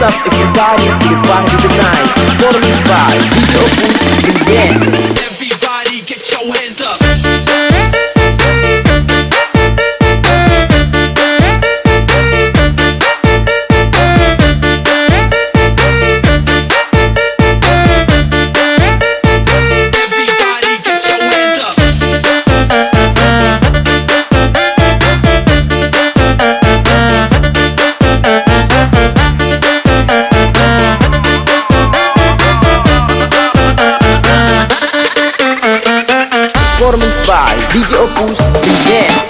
Up if you party, you party with the night Totally fine, be and dance Everybody get your hands up. DJ Opus. Remix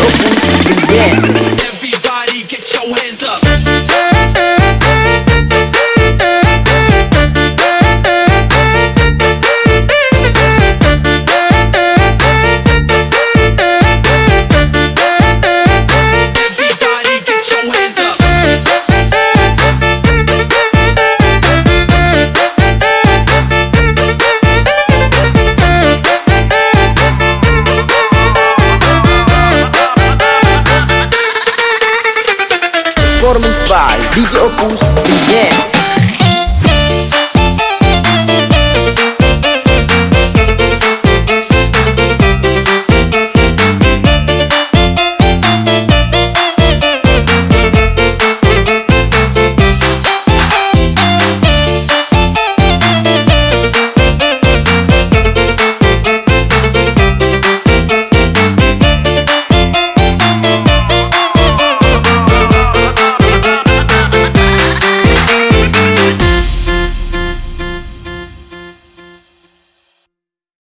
Opus Remix Everybody get your hands up. DJ Opus